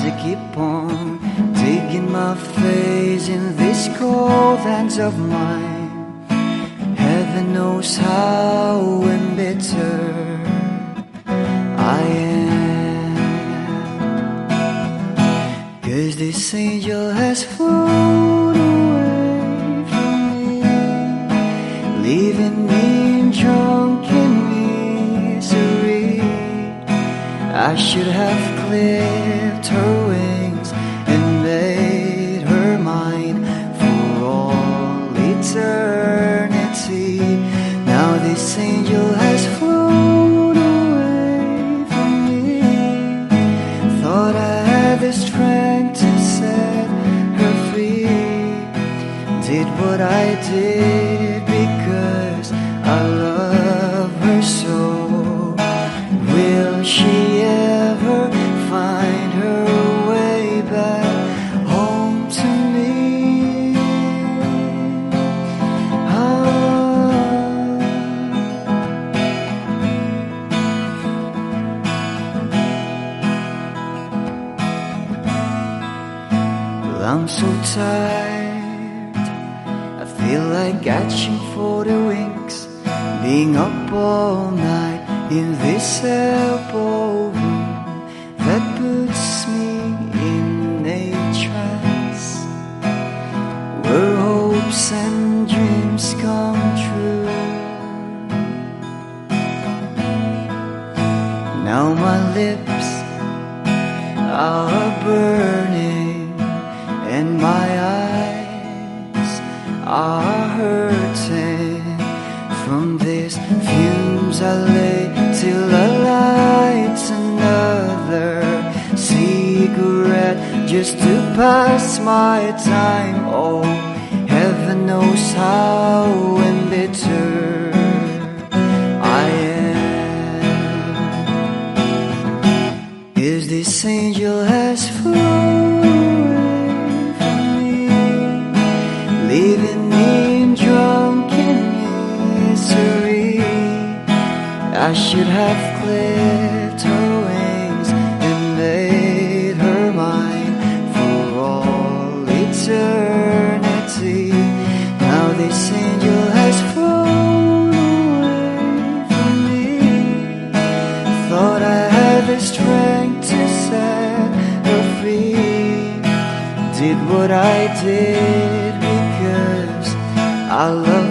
as I keep on digging my face in these cold hands of mine. Heaven knows how embittered bitter I am. Cause this angel has flown away from me, leaving me drunk in misery. I should have cleared turn I feel like catching for the wings, being up all night in this air. Just to pass my time, oh, heaven knows how embittered. bitter I am. Is this angel has flown from me, leaving me in drunken misery? I should have cleared. did because I love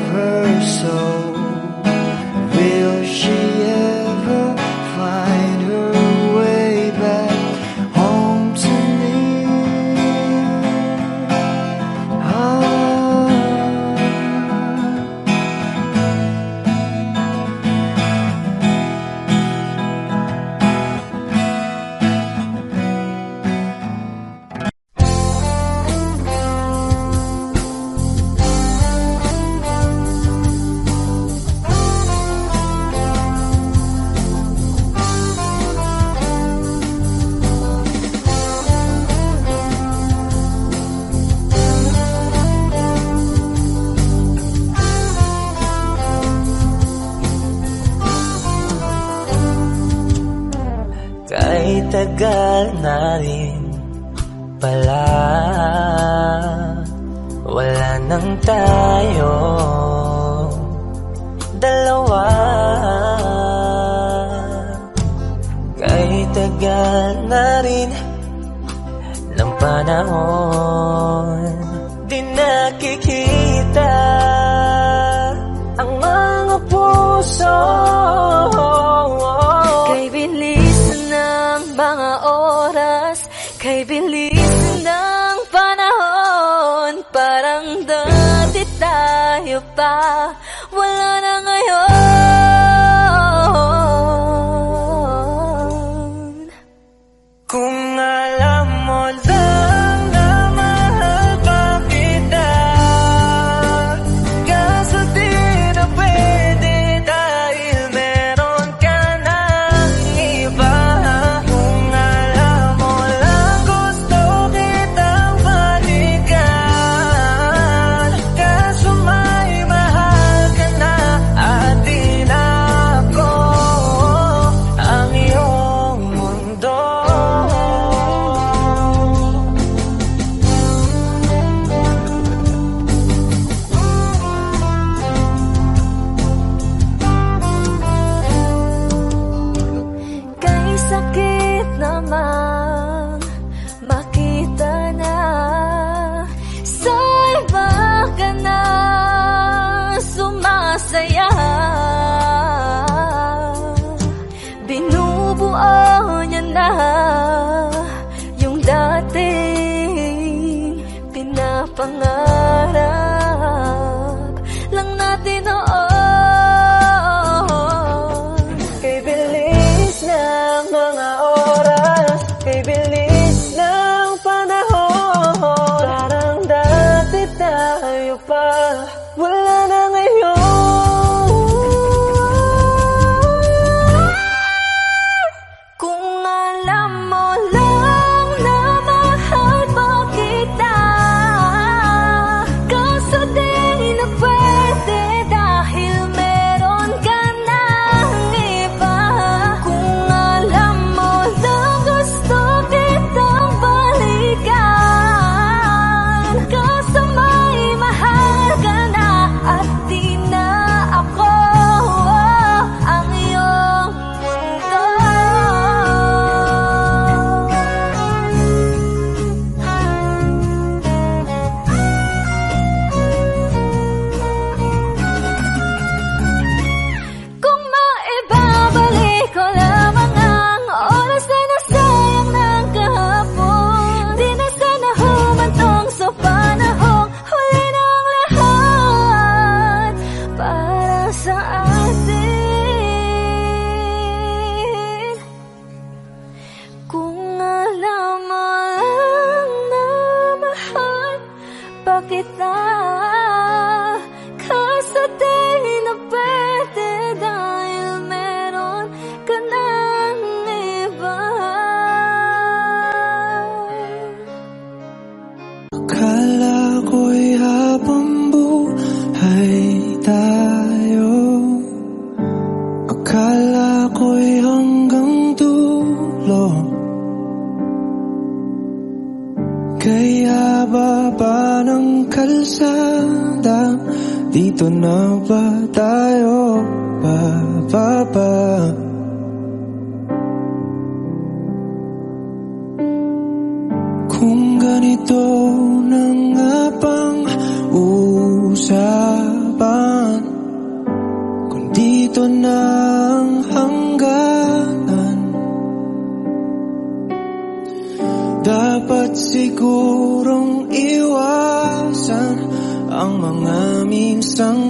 na ba tayo?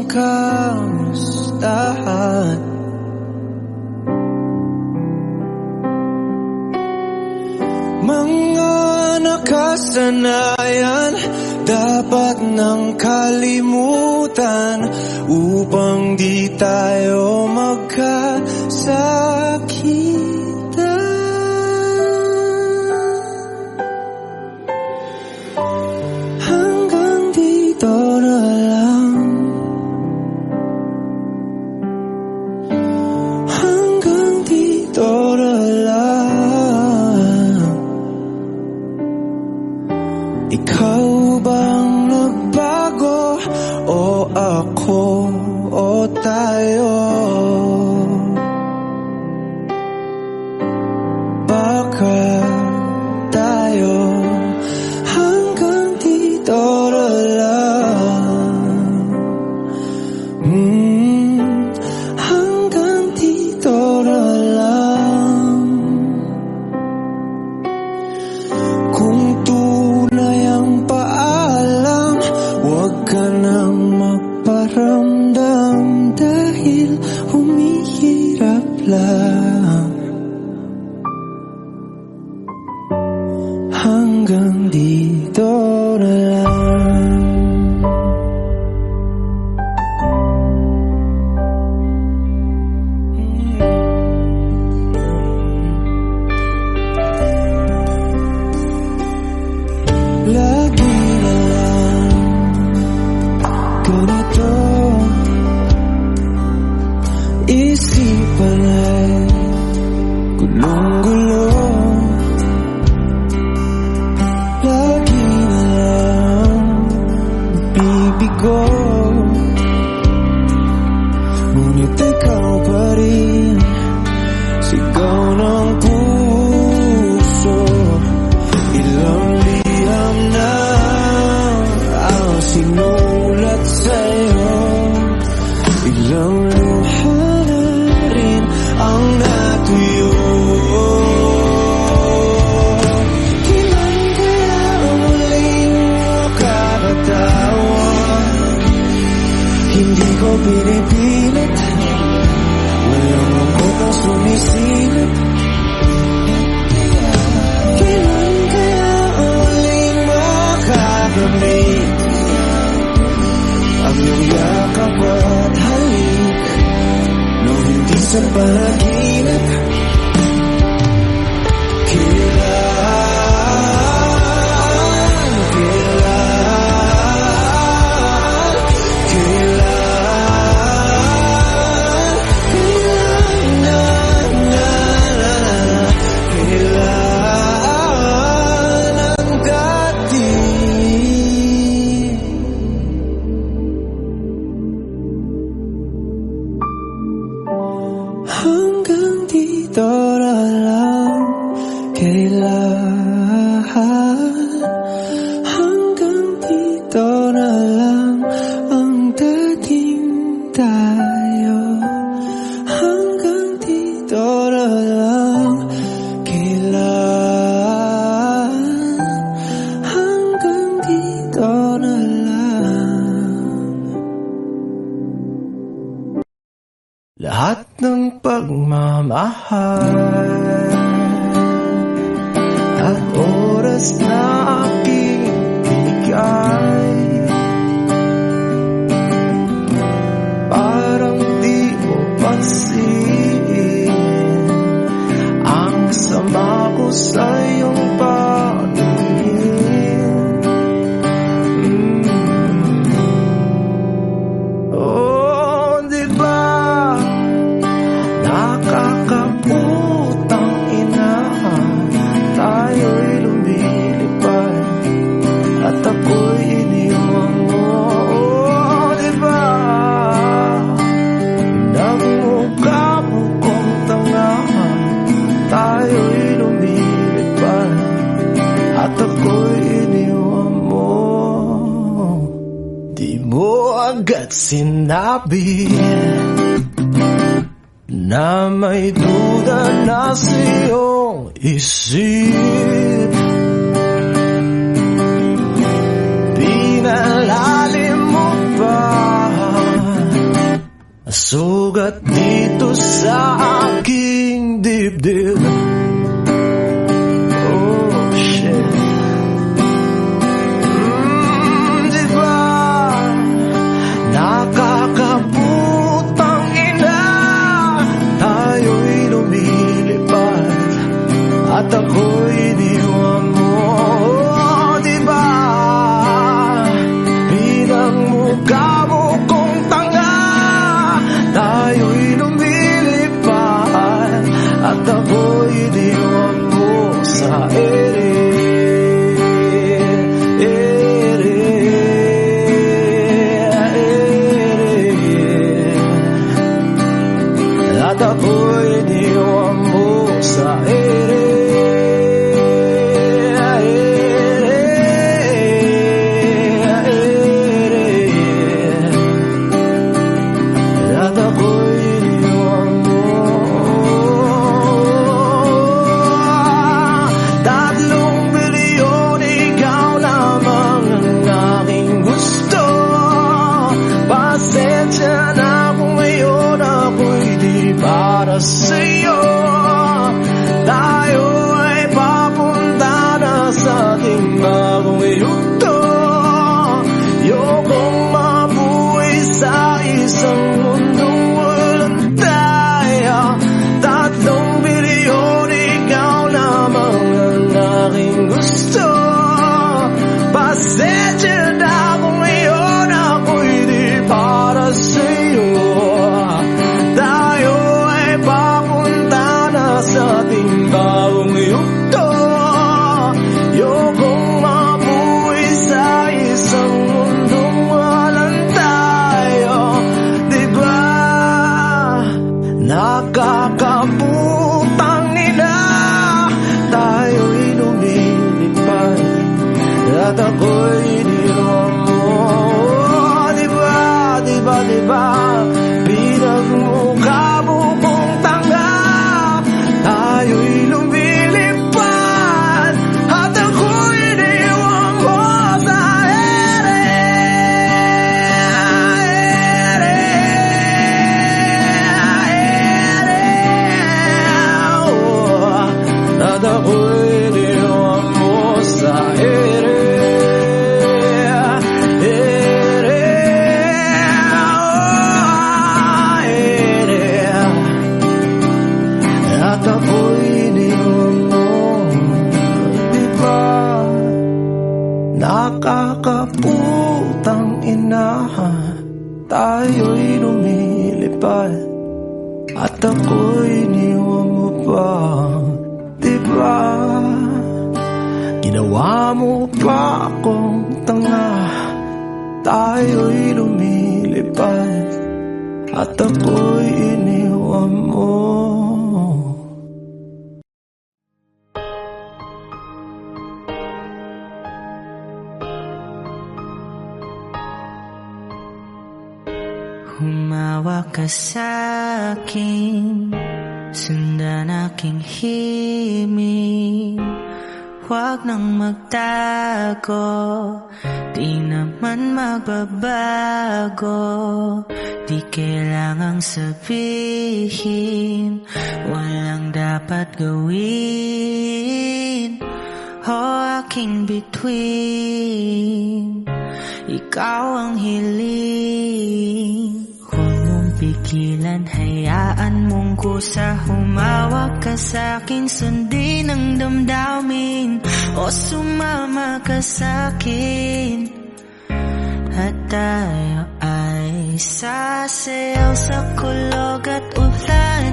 kamustahan. Mga nakasanayan Dapat nang kalimutan Upang di tayo I'm at sinabi na may duda na sa iyong isip Pinalalim mo pa. Sugat dito sa aking dibdib. ako Di naman magbabago Di kailangang sabihin Walang dapat gawin. O aking bituin Ikaw ang hiling pigilan Hayaan mong kusa Humawak ka sa'kin Sundin ang damdamin O sumama ka sa'kin At tayo ay sasayaw sa kulog at ulan.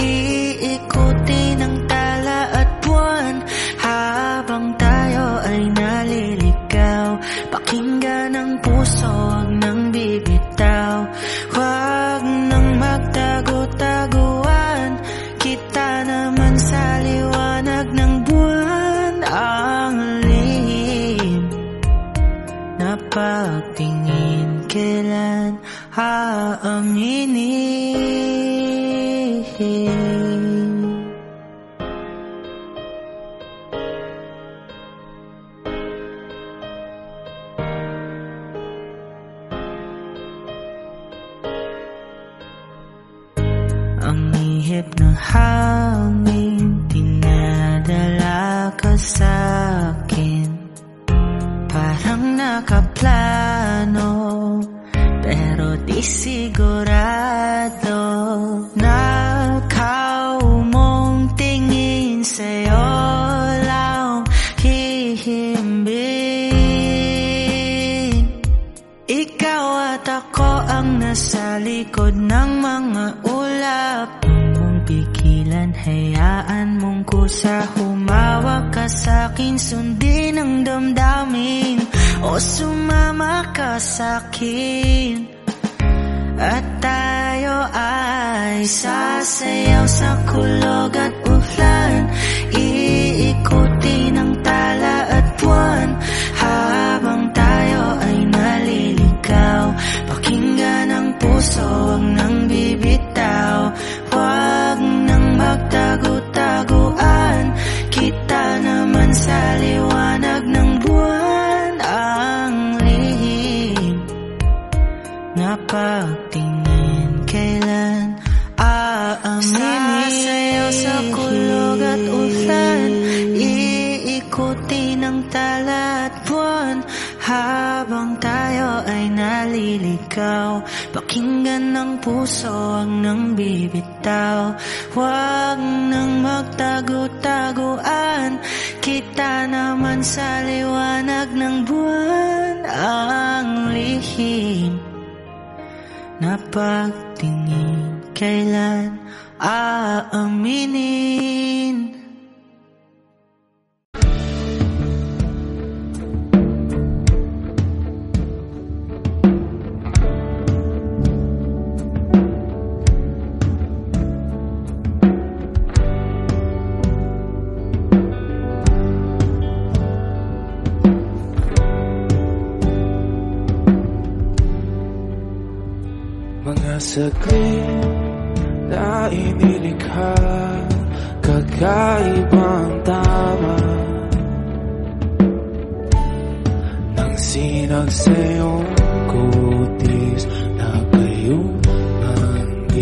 Iikutin ang tala at buwan. Habang tayo ay naliligaw Pakinggan ang puso, huwag nang bibitaw. haamini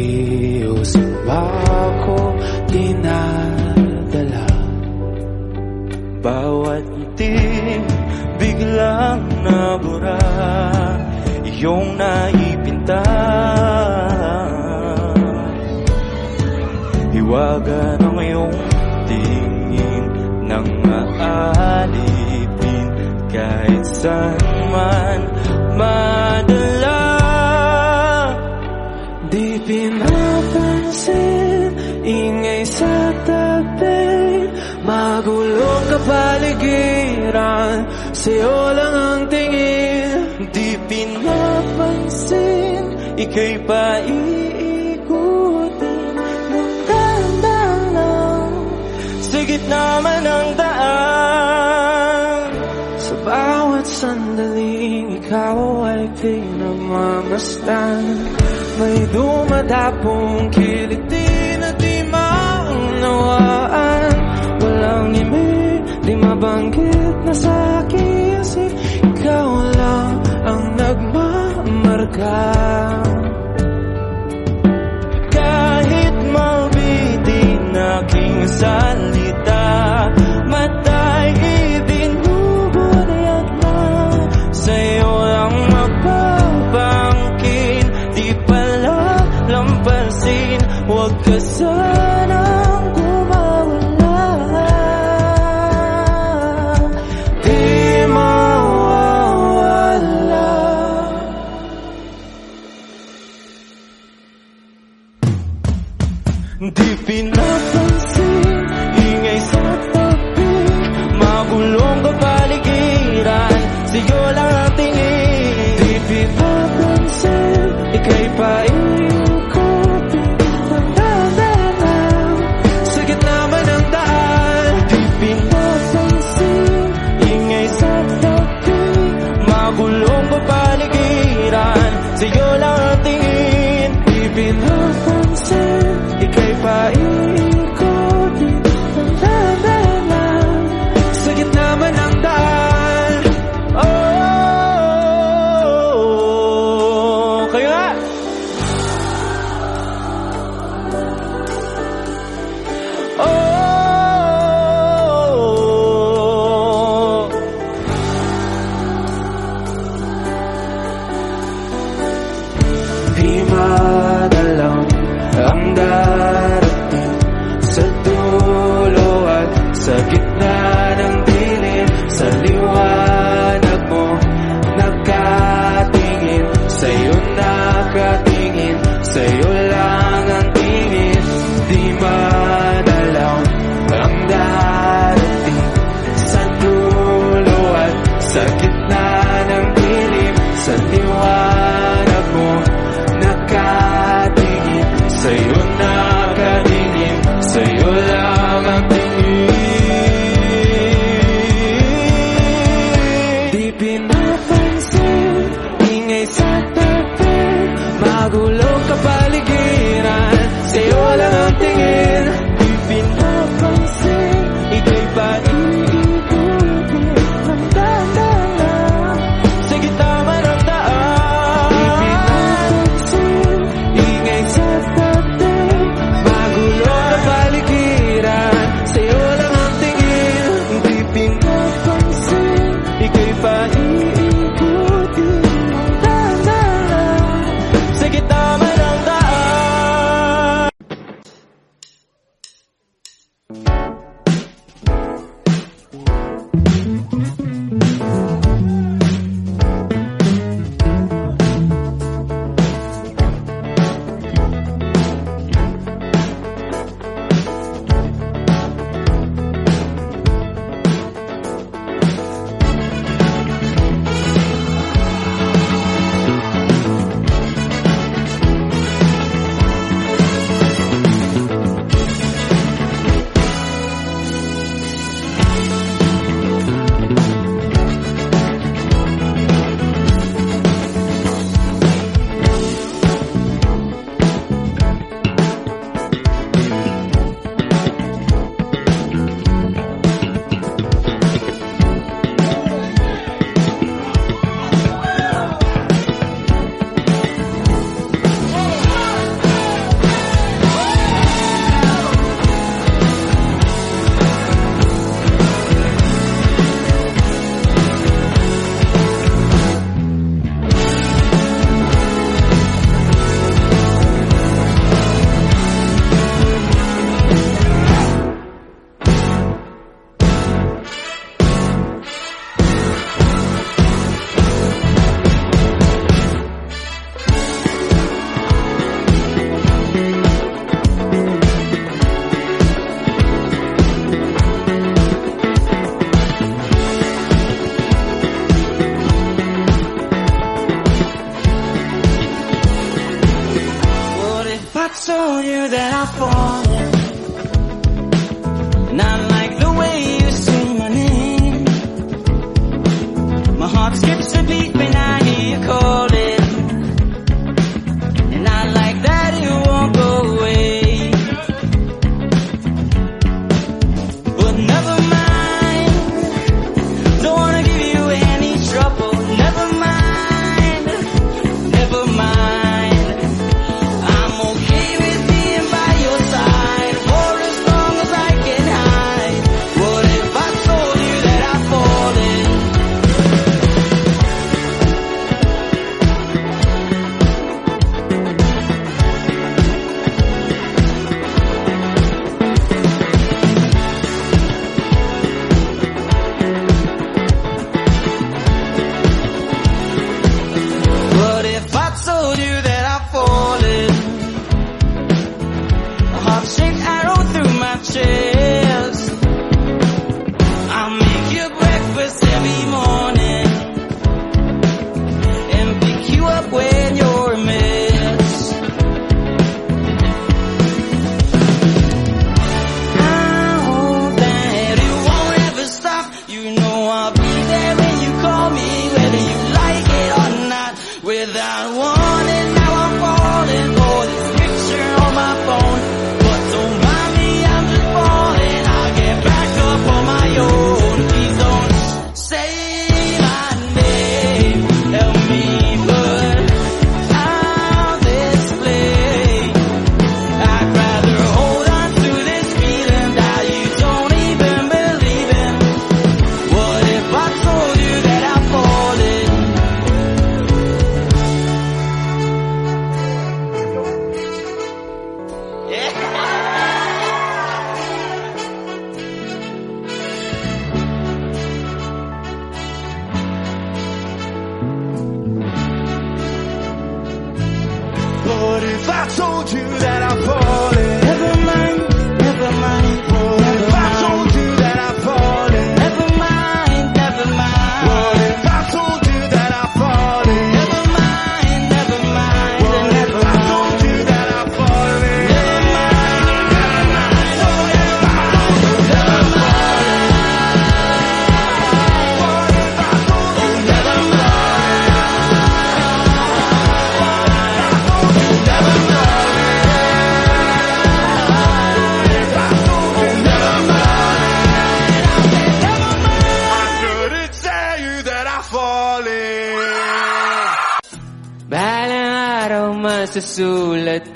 Diyos ba dinadala? Bawat itim biglang nabura Iyong naipinta Iwagan ang iyong tingin Nang kahit saan man Ika'y pa paiikutin ng dandanan Sa gitna man ang daan. Sa bawat sandaling ikaw ay pinagmamastan May dumadapong kiliti na di maunawaan. Walang imig, di mabanggit na sa aking isip Ikaw lang ang nagmamarka. aking salita Matay ibinubunyag na Sa'yo lang mapapangkin Di pala lampasin Huwag ka sa'yo far.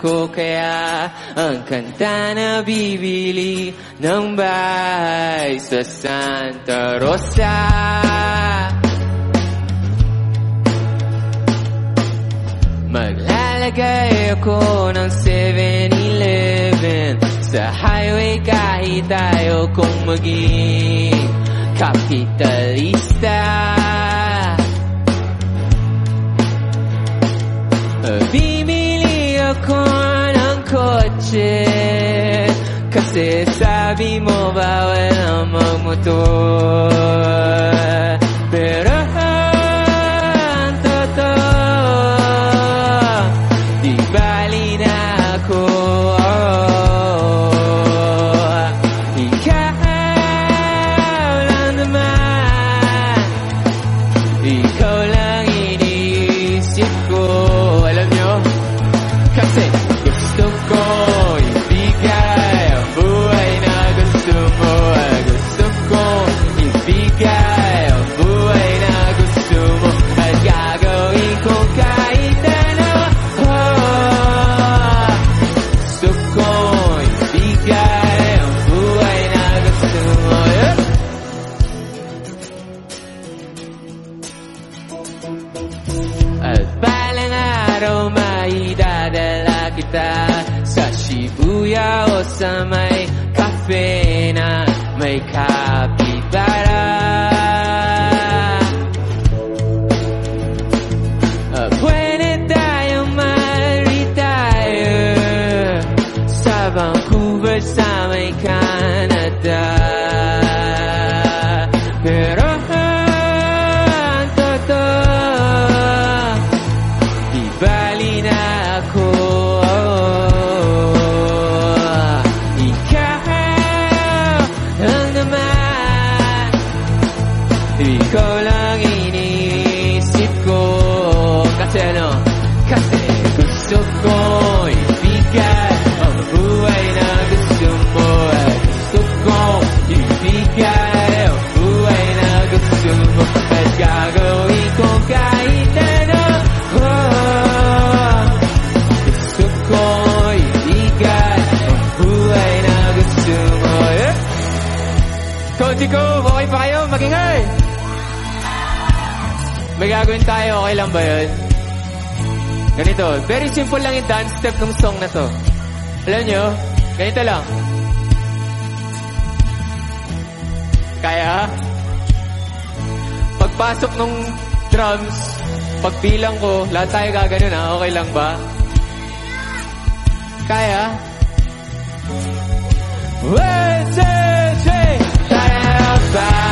ko kaya ang kanta na bibili nang bahay sa Santa Rosa? Maglalagay ako ng 7-Eleven sa highway kahit tayo kong maging kapitalista. masjid Kasih sabi mobile my motor gagawin tayo, okay lang ba yun? Ganito. Very simple lang yung dance step ng song na to. Alam nyo, ganito lang. Kaya, pagpasok nung drums, pagbilang ko, lahat tayo gaganon ha, okay lang ba? Kaya? One, two, three, time outside.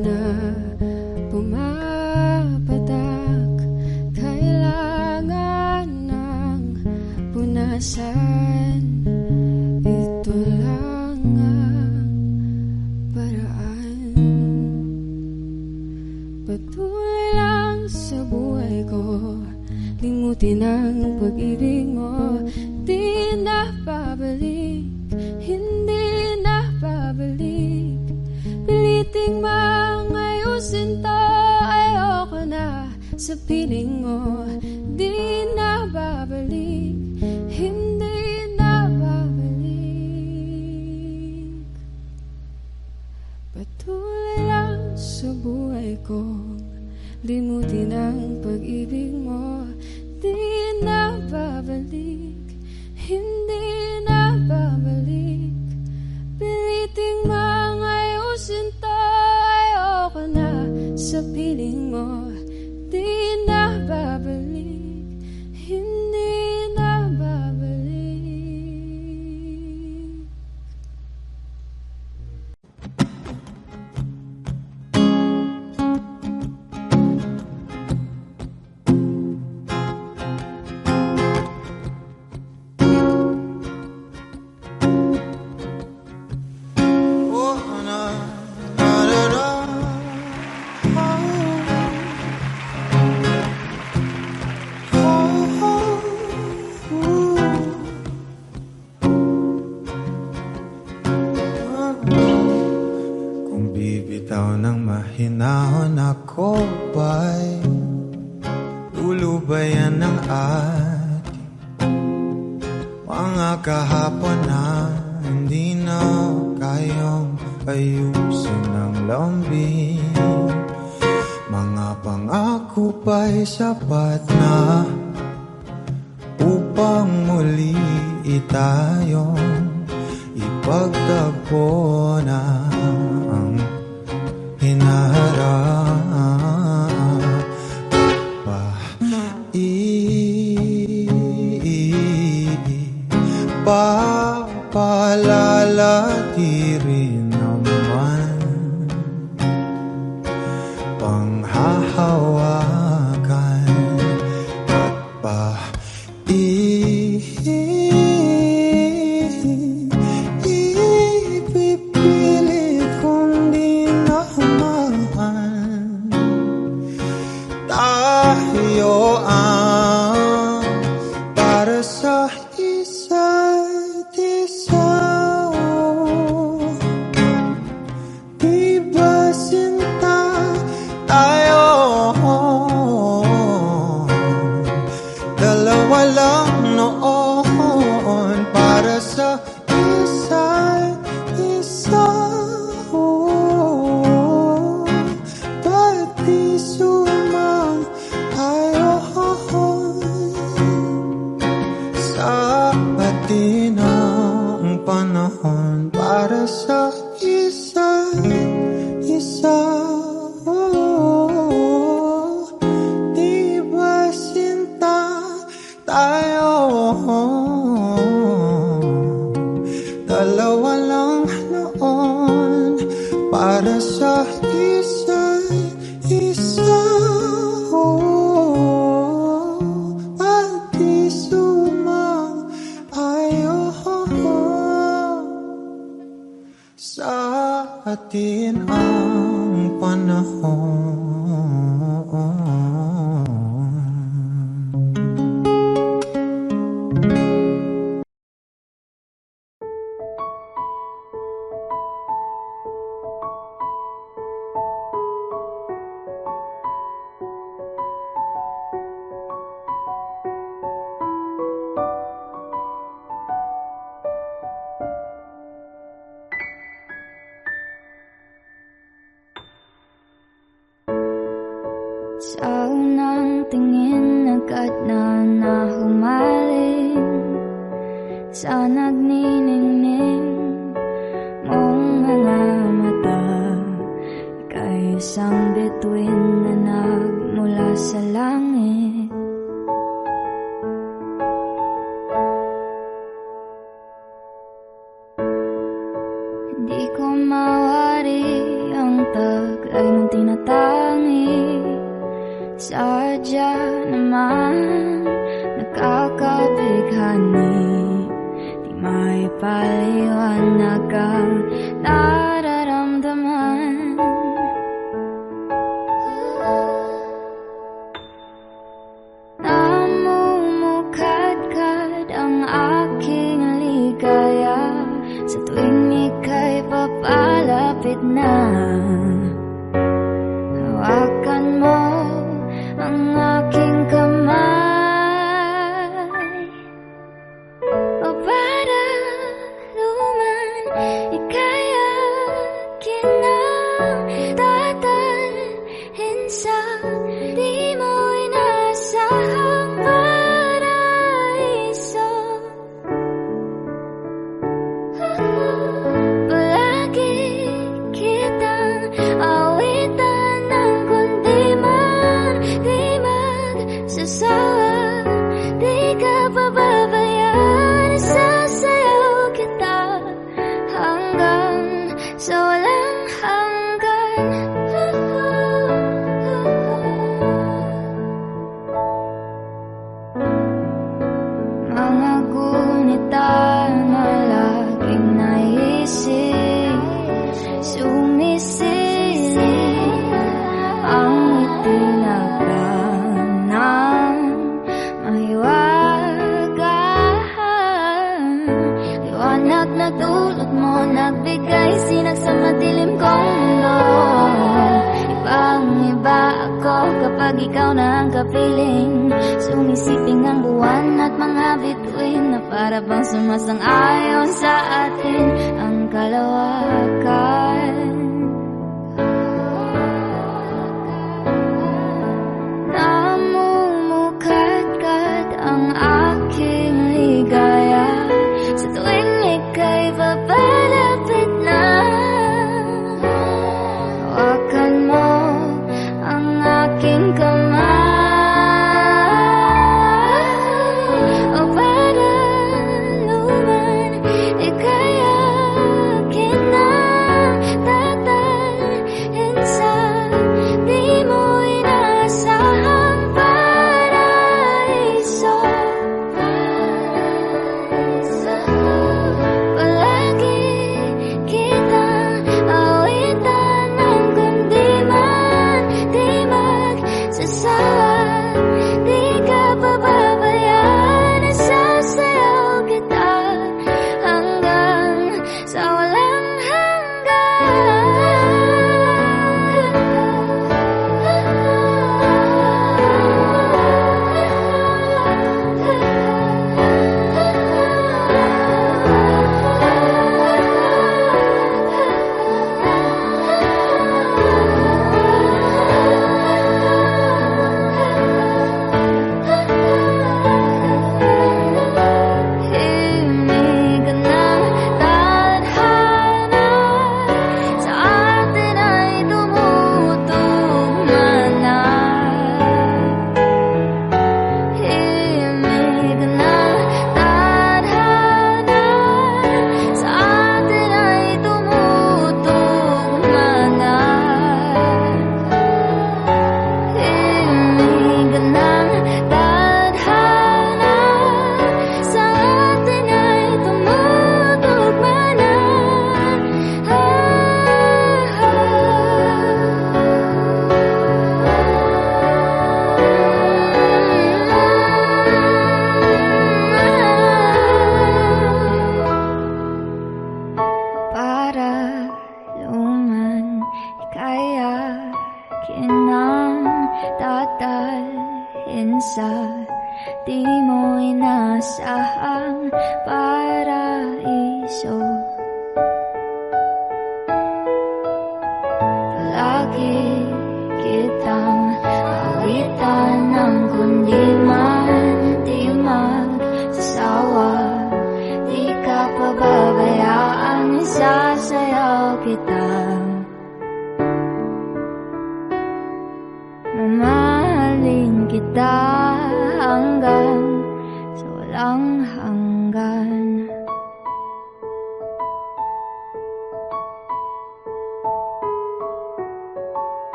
na pumapatak Kailangan ng punasan. Na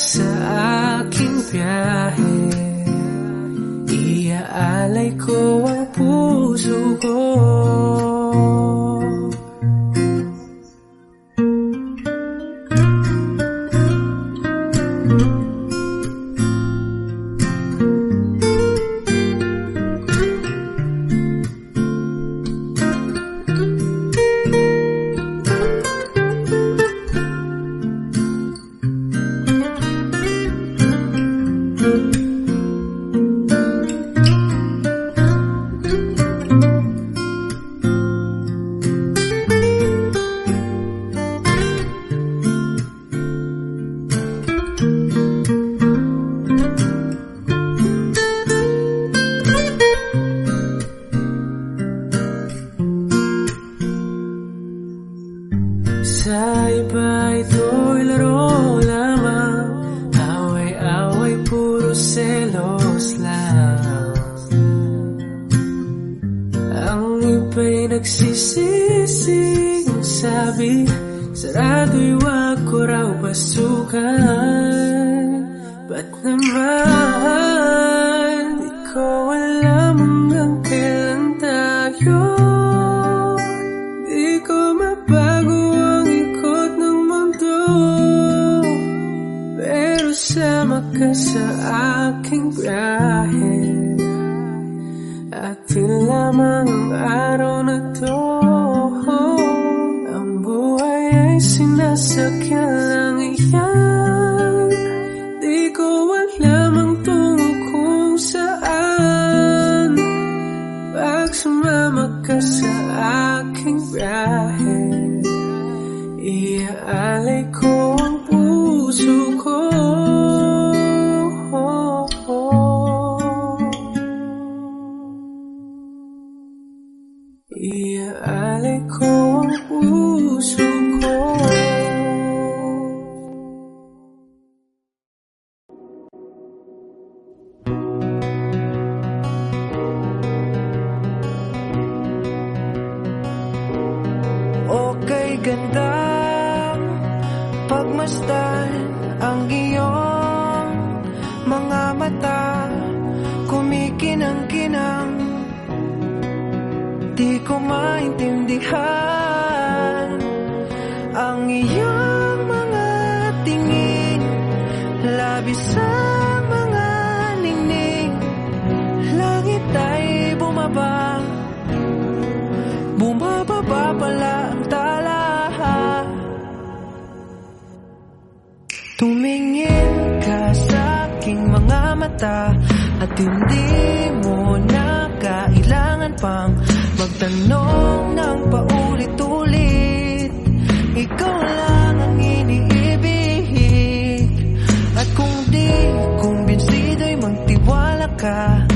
sa aking biyahe Iaalay ko maintindihan Ang iyong mga tingin. Labis sa mga ningning Langit ay bumaba. Bumababa pala ang tala Tumingin ka sa aking mga mata At hindi mo na kailangan pang Magtanong ng paulit-ulit. Ikaw lang ang iniibig. At kung di kumbinsido'y magtiwala ka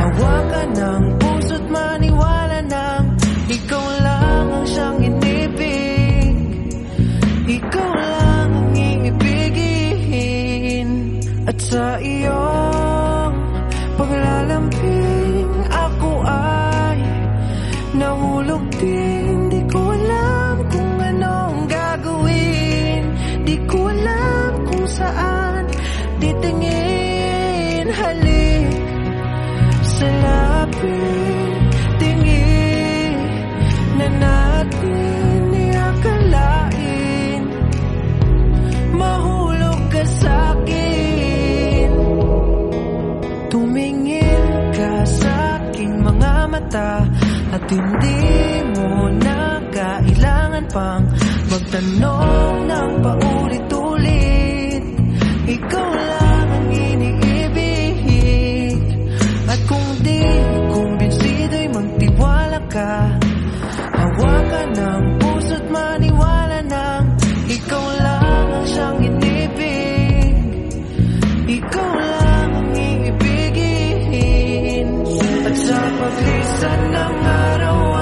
Hawakan ng puso't maniwala ng Ikaw lang ang siyang inibig. Ikaw lang ang iibigin. At sa iyo titingin Halik sa lapit Tingin na natin iakalain. Mahulog ka sa'kin Tumingin ka sa aking mga mata At hindi mo na kailangan pang Magtanong ng paulit-ulit ka. Hawakan ng puso't maniwala ng Ikaw lang ang siyang inibig. Ikaw lang ang iibigin. At sa paglisan ng araw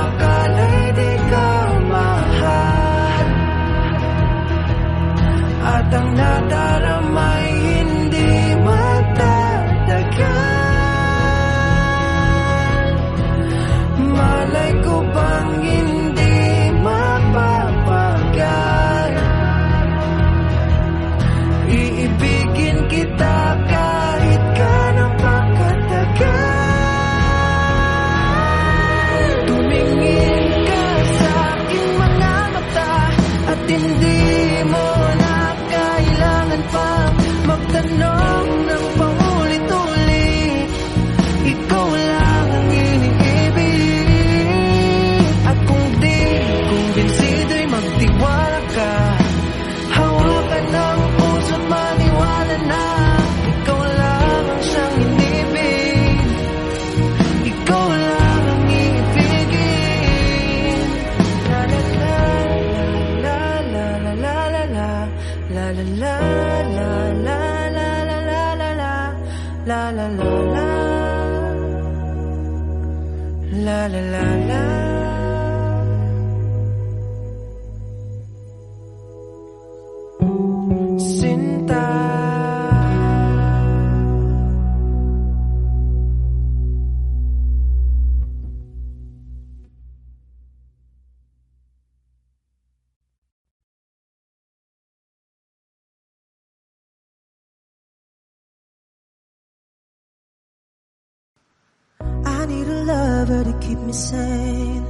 keep me sane.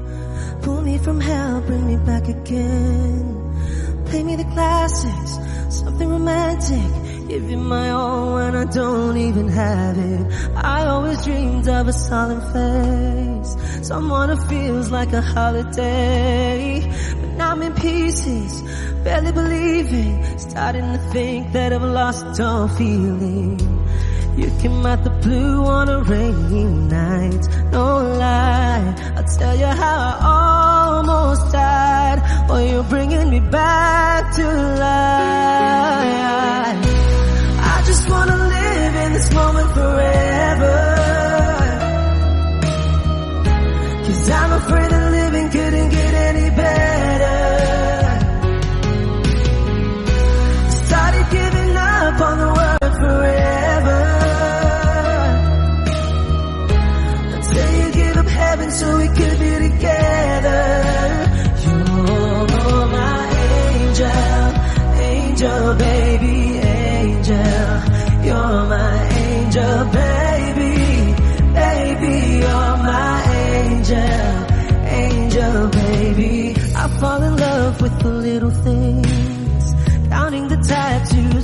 Pull me from hell, bring me back again. Play me the classics, something romantic. Give you my all when I don't even have it. I always dreamed of a solemn face. Someone who feels like a holiday. But now I'm in pieces, barely believing. Starting to think that I've lost all feeling. You came out the blue on a rainy night. No lie, I'll tell you how I almost died. While you're bringing me back to life. I just wanna live in this moment forever. Cause I'm afraid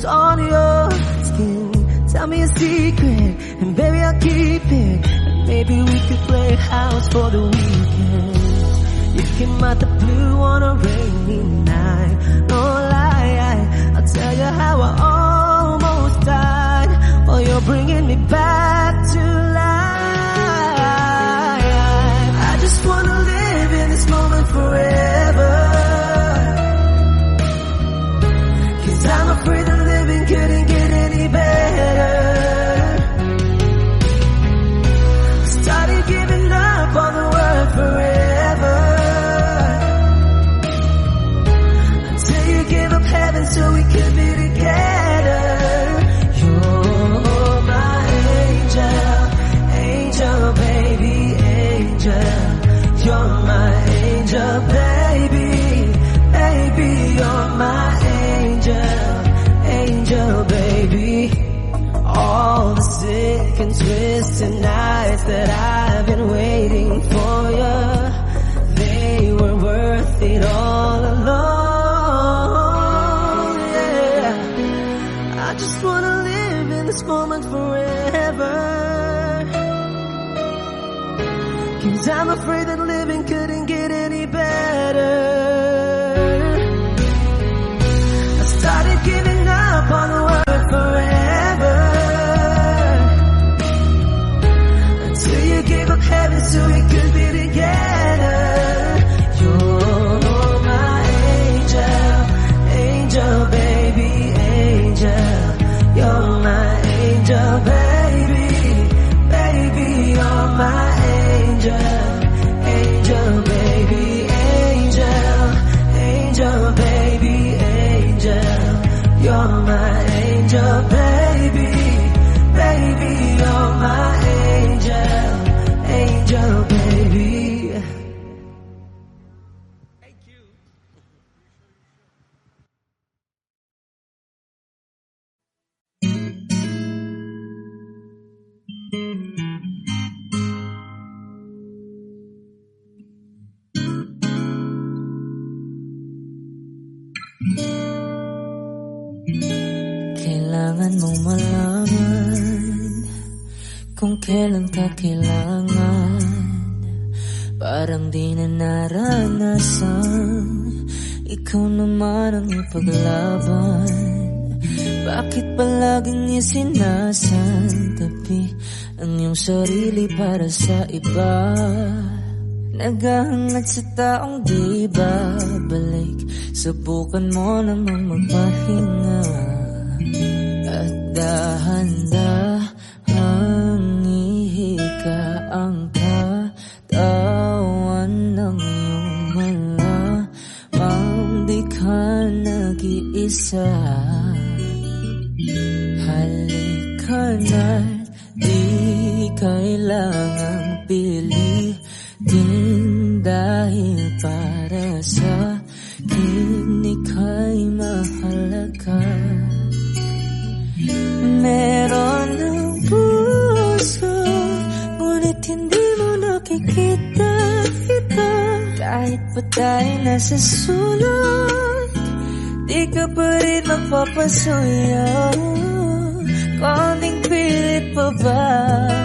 on your skin. Tell me a secret, and baby I'll keep it. Maybe we could play house for the weekend. You came out the blue on a rainy night. No lie, I'll tell you how I almost died. While you're bringing me back ng kakilangan Parang di na naranasan. Ikaw naman ang ipaglaban. Bakit palaging isinasantabi Ang iyong sarili para sa iba. Naghahangat sa taong di babalik Subukan mo naman magpahinga. At dahan-dahan. mag-isa Halika na Di kailangang pilitin Dahil para sa akin Ika'y mahalaga. Meron ng puso Ngunit hindi mo nakikita ito Kahit pa tayo nasa sulong Di ka pa rin magpapasuyo. Konting pilit pa ba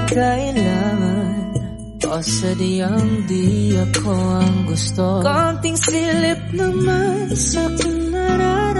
kailangan? O sadyang di ako ang gusto. Konting silip naman sa panaran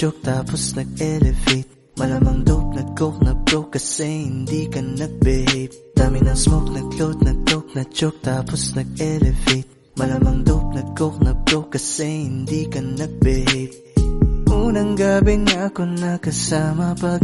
na-choke Tapos nag-elevate. Malamang dope, nag-coke, na-broke Kasi hindi ka nag-behave. Dami ng smoke, nag-load, nag-coke, na-choke Tapos nag-elevate. Malamang dope, nag-coke, na-broke Kasi hindi ka nag-behave. Unang gabi niya ako nakasama pag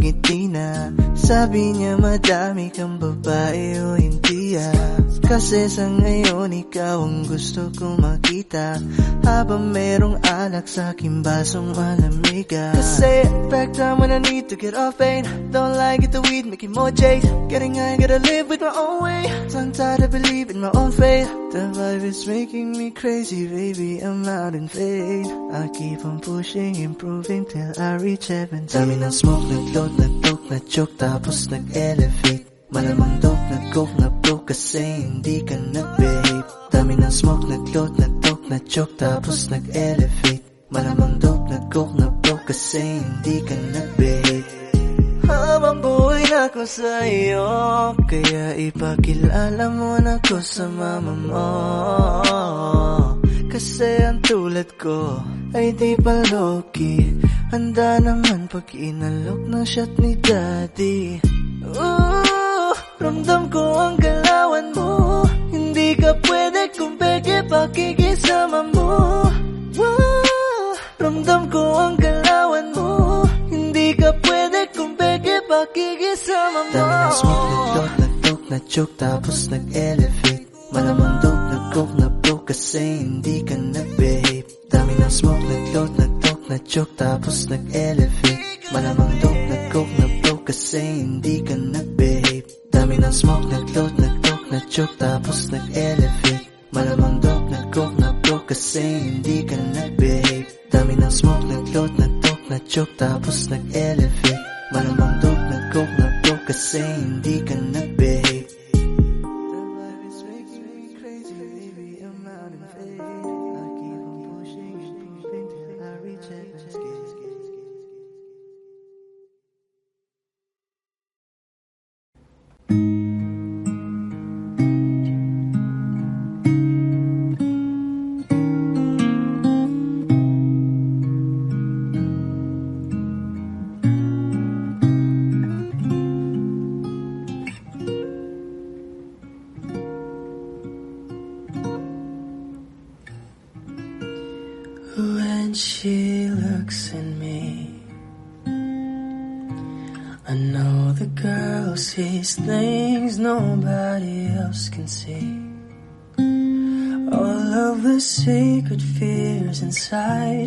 na. Sabi niya madami kang babae o hindi ah Kasi sa ngayon ikaw ang gusto kong makita. Habang merong alak sa aking basong malamig ah Kasi back time when I need to get off pain Don't like it the weed making more chase Getting high gotta live with my own way. Tongue tied to believe in my own fate. The vibe is making me crazy baby. I'm out in fade I keep on pushing improving till I reach heaven. Dami ng smoke nag-load nag-coke na-choke tapos nag-elevate Malamang dope nag-coke na-broke kasi hindi ka nag-behave. Dami ng smoke nag-load nag-coke na-choke tapos nag-elevate. Malamang dope nag-coke na-broke kasi hindi ka nag-behave. Habang buhay na ako sa iyo Kaya ipakilala mo na ko sa mama mo. Kasi ang tulad ko ay di pa low-key. Handa naman pag inalok ng shot ni daddy. Ooh, ramdam ko ang galawan mo. Hindi ka pwede kung peke pakikisama mo. Wow, ramdam ko ang galawan mo. Hindi ka pwede kung peke pakikisama mo. Dami ng smoke, nag-load, nag-coke, na-choke Tapos nag-elevate. Malamang dope, nag-coke, na-broke Kasi hindi ka nag-behave. Dami ng smoke, nag-load, nag-coke, na-choke Tapos nag-elevate. Malamang dope, nag-coke, na-broke Kasi hindi ka nag-behave Dami ng smoke, nag-load, nag-coke, na-choke Tapos nag-elevate. Malamang dope, nag-coke, na-broke Kasi hindi ka nag-behave. Dami ng smoke, nag-load, nag-coke, na-choke Tapos nag-elevate. Malamang dope, nag-coke, na-broke Kasi hindi ka nag-behave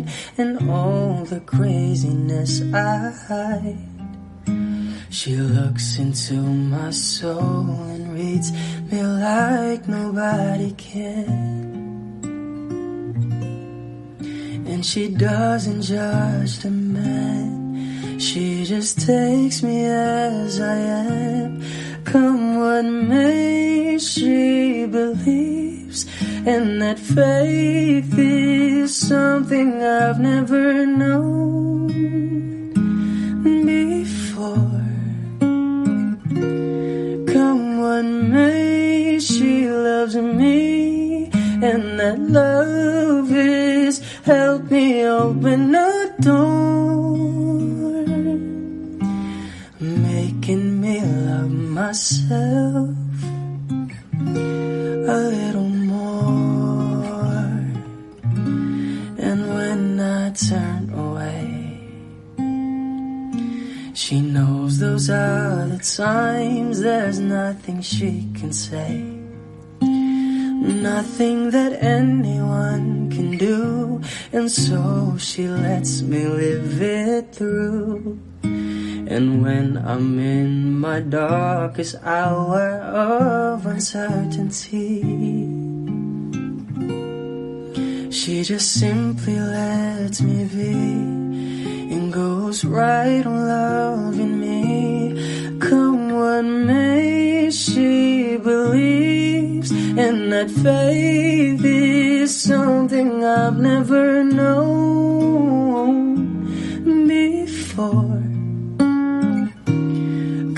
inside, and all the craziness I hide. She looks into my soul and reads me like nobody can. And she doesn't judge the man. She just takes me as I am. Come what may, she believes. And that faith is something I've never known before. Come what may, she loves me. And that love is help me open a door. Making me love myself a little I turn away, she knows those are the times there's nothing she can say. Nothing that anyone can do, and so she lets me live it through. And when I'm in my darkest hour of uncertainty, she just simply lets me be and goes right on loving me. Come what may, she believes, and that faith is something I've never known before.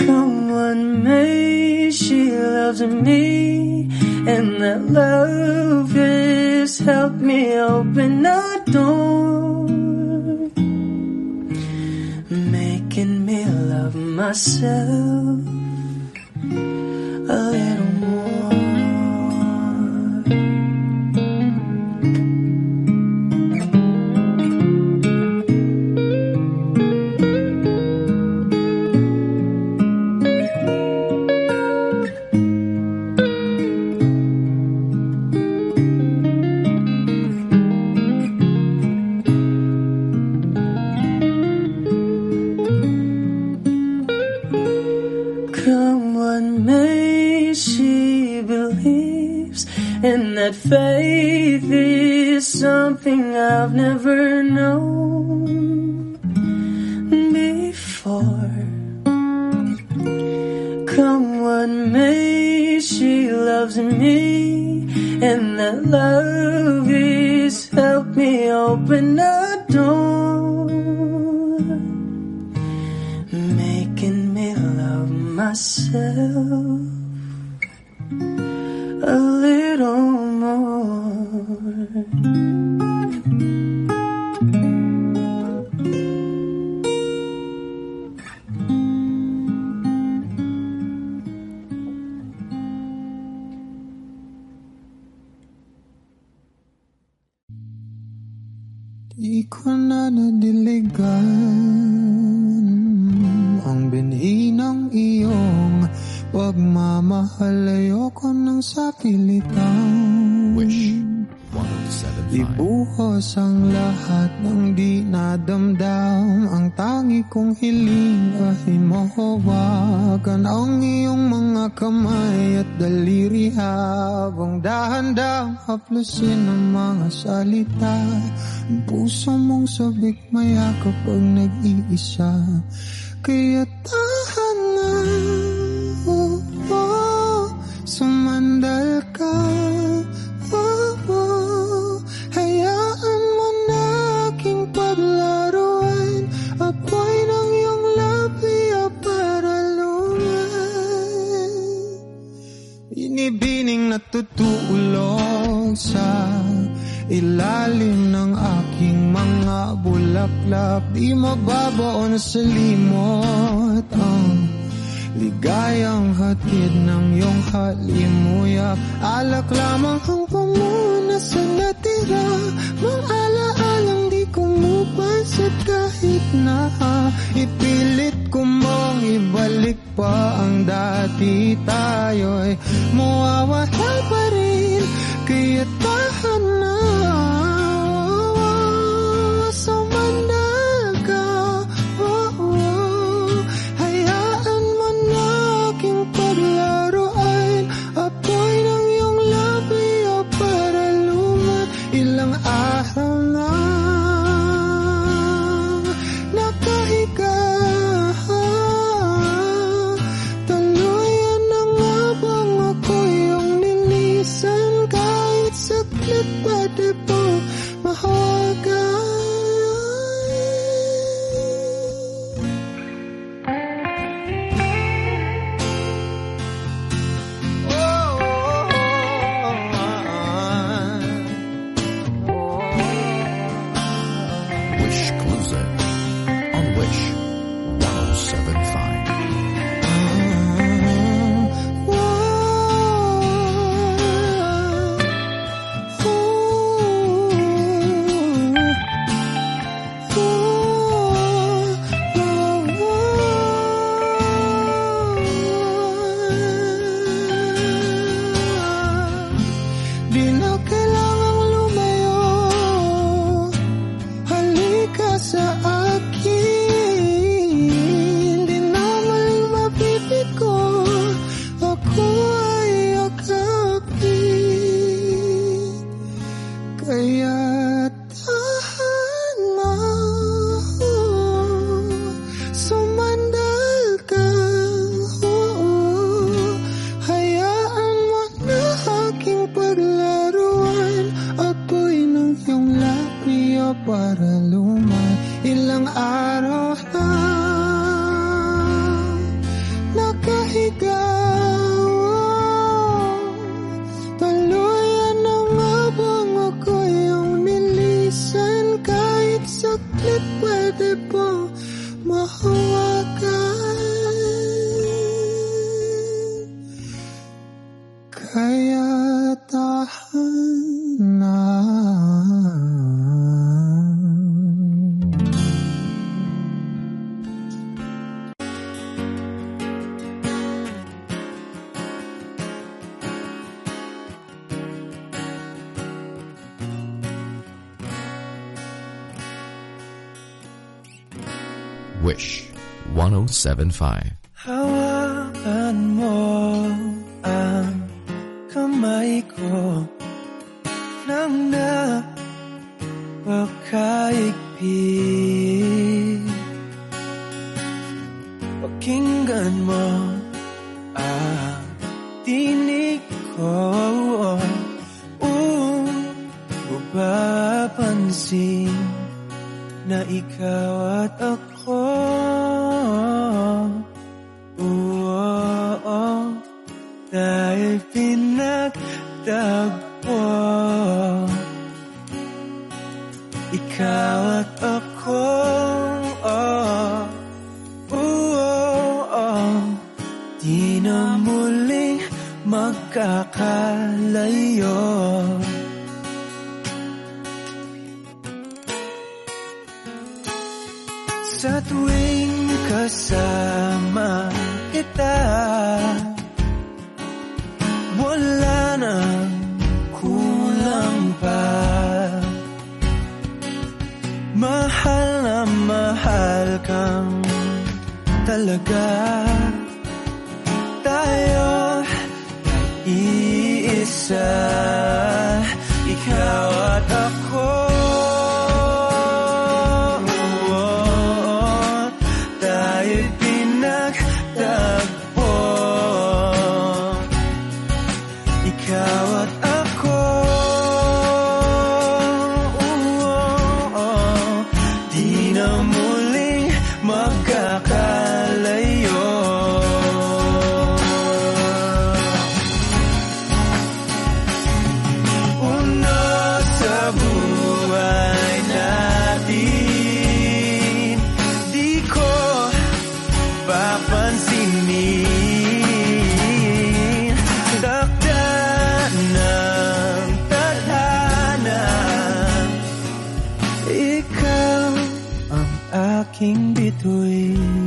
Come what may, she loves me, and that love just help me open the door, making me love myself a little. kita. Ang puso mong sabik maya kapag nag-iisa. Kaya tahan na oh, oh, Sumandal ka. Oh, oh, Hayaan mo na aking paglaruan. Apoy ng iyong labi ah, para luman Inibining natutulog sa ilalim ng aking mga bulaklak Di mababaon sa limot ang ligayang hatid ng iyong halimuyak Alak lamang ang pamuna sa natira Mga alaalang di kumupansit kahit na. Ipilit ko mong ibalik pa ang dati tayo'y mawawala pa rin Kaya't 0917-919-9275. Hawakan mo ang kamay ko nang napakaigpit. Pakinggan mo ang tinig ko kung mapapansin na ikaw at ako kasama kita. Wala nang kulang pa. Mahal na mahal kang talaga. Tayo ay iisa thôi.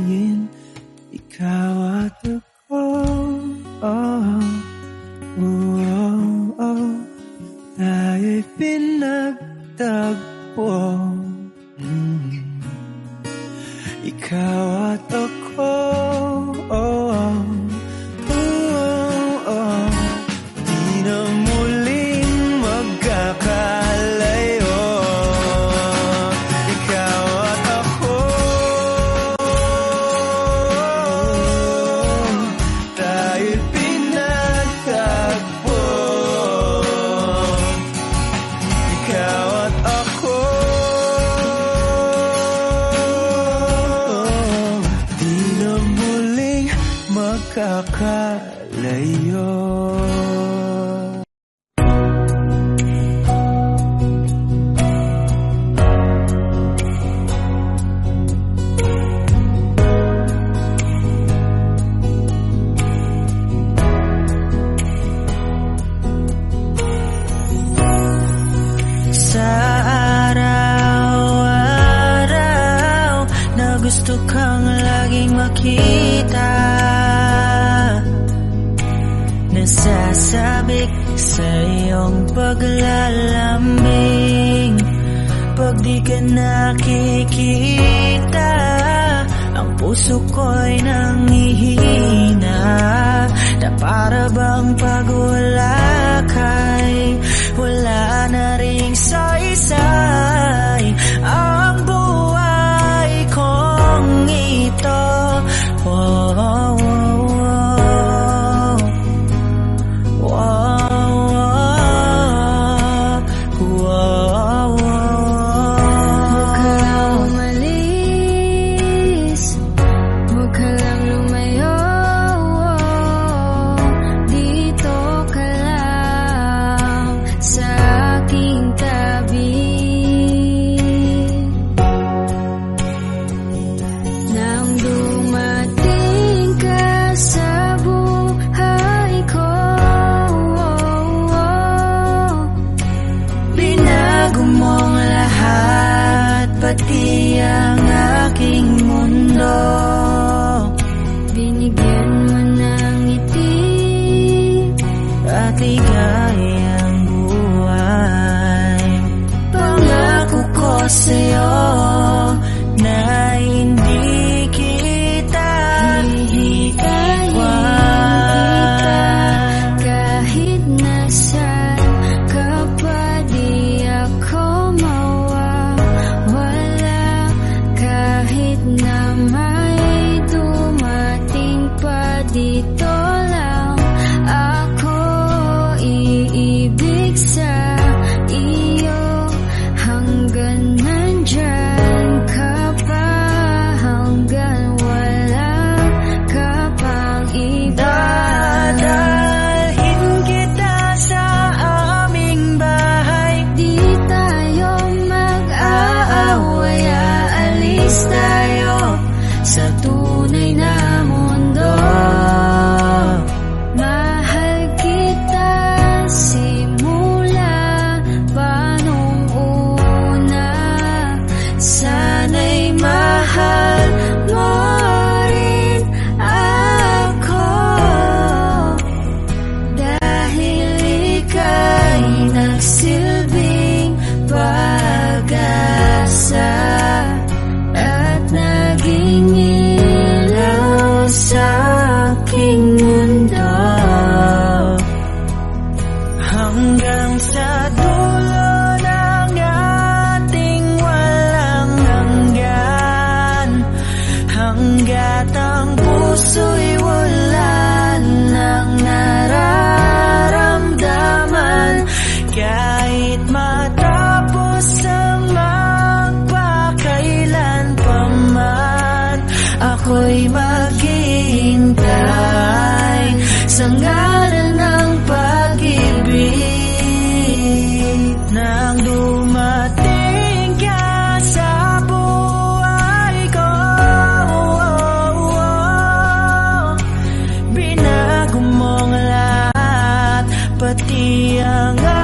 petiangan